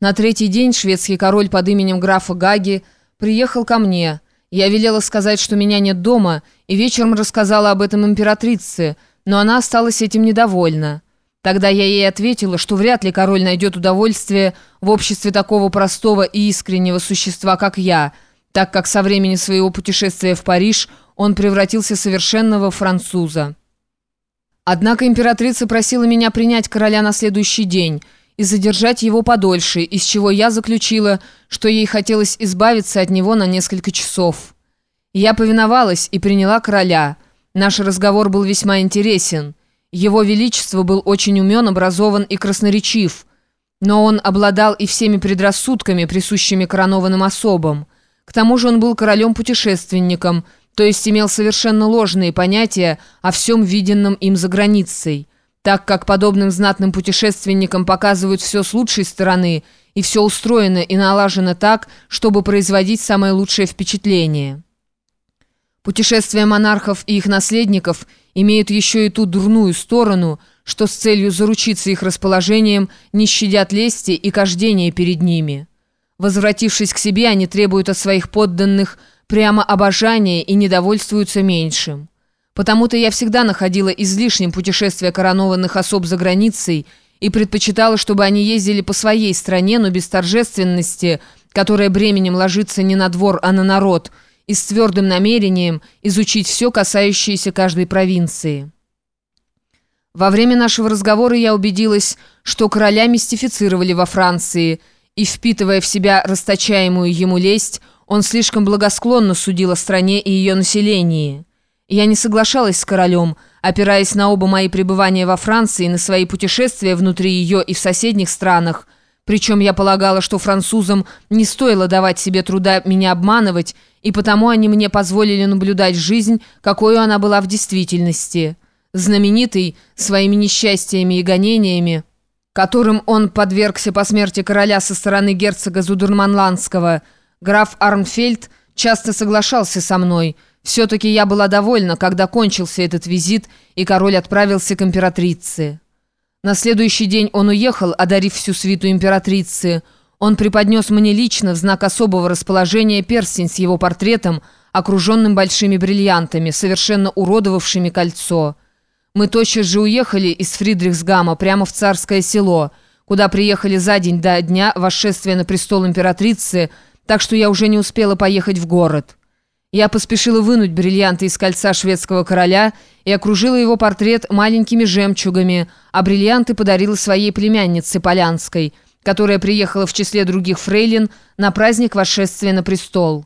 На третий день шведский король под именем графа Гаги приехал ко мне. Я велела сказать, что меня нет дома, и вечером рассказала об этом императрице, но она осталась этим недовольна. Тогда я ей ответила, что вряд ли король найдет удовольствие в обществе такого простого и искреннего существа, как я, так как со времени своего путешествия в Париж он превратился совершенно во француза. Однако императрица просила меня принять короля на следующий день – и задержать его подольше, из чего я заключила, что ей хотелось избавиться от него на несколько часов. Я повиновалась и приняла короля. Наш разговор был весьма интересен. Его Величество был очень умен, образован и красноречив, но он обладал и всеми предрассудками, присущими коронованным особам. К тому же он был королем-путешественником, то есть имел совершенно ложные понятия о всем виденном им за границей так как подобным знатным путешественникам показывают все с лучшей стороны, и все устроено и налажено так, чтобы производить самое лучшее впечатление. Путешествия монархов и их наследников имеют еще и ту дурную сторону, что с целью заручиться их расположением не щадят лести и кождения перед ними. Возвратившись к себе, они требуют от своих подданных прямо обожания и недовольствуются меньшим. Потому-то я всегда находила излишним путешествия коронованных особ за границей и предпочитала, чтобы они ездили по своей стране, но без торжественности, которая бременем ложится не на двор, а на народ, и с твердым намерением изучить все, касающееся каждой провинции. Во время нашего разговора я убедилась, что короля мистифицировали во Франции, и, впитывая в себя расточаемую ему лесть, он слишком благосклонно судил о стране и ее населении. Я не соглашалась с королем, опираясь на оба мои пребывания во Франции и на свои путешествия внутри ее и в соседних странах. Причем я полагала, что французам не стоило давать себе труда меня обманывать, и потому они мне позволили наблюдать жизнь, какой она была в действительности. Знаменитый своими несчастьями и гонениями, которым он подвергся по смерти короля со стороны герцога Зудерманландского, граф Арнфельд часто соглашался со мной – все-таки я была довольна, когда кончился этот визит, и король отправился к императрице. На следующий день он уехал, одарив всю свиту императрицы. Он преподнес мне лично в знак особого расположения перстень с его портретом, окруженным большими бриллиантами, совершенно уродовавшими кольцо. Мы тотчас же уехали из Фридрихсгама прямо в царское село, куда приехали за день до дня восшествия на престол императрицы, так что я уже не успела поехать в город. Я поспешила вынуть бриллианты из кольца шведского короля и окружила его портрет маленькими жемчугами, а бриллианты подарила своей племяннице Полянской, которая приехала в числе других фрейлин на праздник восшествия на престол.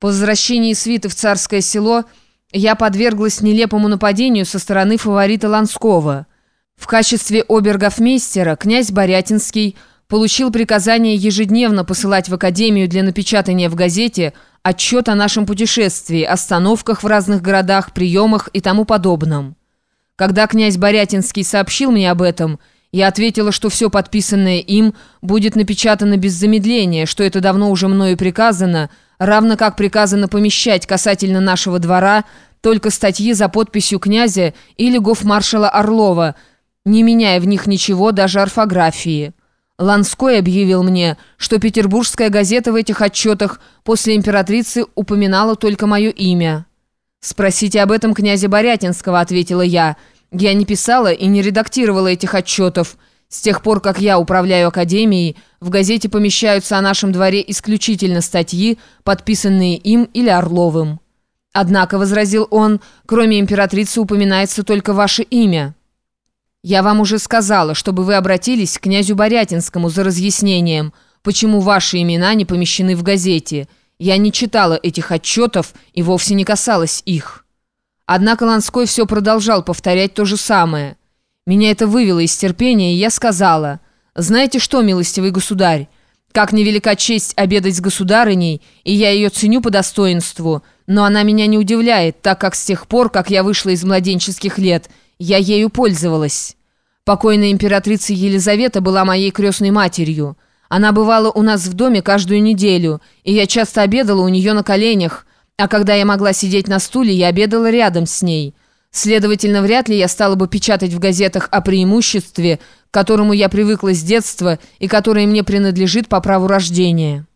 По возвращении свиты в царское село я подверглась нелепому нападению со стороны фаворита Ланского. В качестве обергофмейстера князь Борятинский получил приказание ежедневно посылать в академию для напечатания в газете – отчет о нашем путешествии, остановках в разных городах, приемах и тому подобном. Когда князь Борятинский сообщил мне об этом, я ответила, что все подписанное им будет напечатано без замедления, что это давно уже мною приказано, равно как приказано помещать касательно нашего двора только статьи за подписью князя или гофмаршала Орлова, не меняя в них ничего, даже орфографии. Ланской объявил мне, что петербургская газета в этих отчетах после императрицы упоминала только мое имя. «Спросите об этом князя Борятинского», — ответила я. «Я не писала и не редактировала этих отчетов. С тех пор, как я управляю академией, в газете помещаются о нашем дворе исключительно статьи, подписанные им или Орловым». «Однако», — возразил он, — «кроме императрицы упоминается только ваше имя». «Я вам уже сказала, чтобы вы обратились к князю Борятинскому за разъяснением, почему ваши имена не помещены в газете. Я не читала этих отчетов и вовсе не касалась их». Однако Ланской все продолжал повторять то же самое. Меня это вывело из терпения, и я сказала, «Знаете что, милостивый государь, как невелика честь обедать с государыней, и я ее ценю по достоинству, но она меня не удивляет, так как с тех пор, как я вышла из младенческих лет – я ею пользовалась. Покойная императрица Елизавета была моей крестной матерью. Она бывала у нас в доме каждую неделю, и я часто обедала у нее на коленях, а когда я могла сидеть на стуле, я обедала рядом с ней. Следовательно, вряд ли я стала бы печатать в газетах о преимуществе, к которому я привыкла с детства и которое мне принадлежит по праву рождения».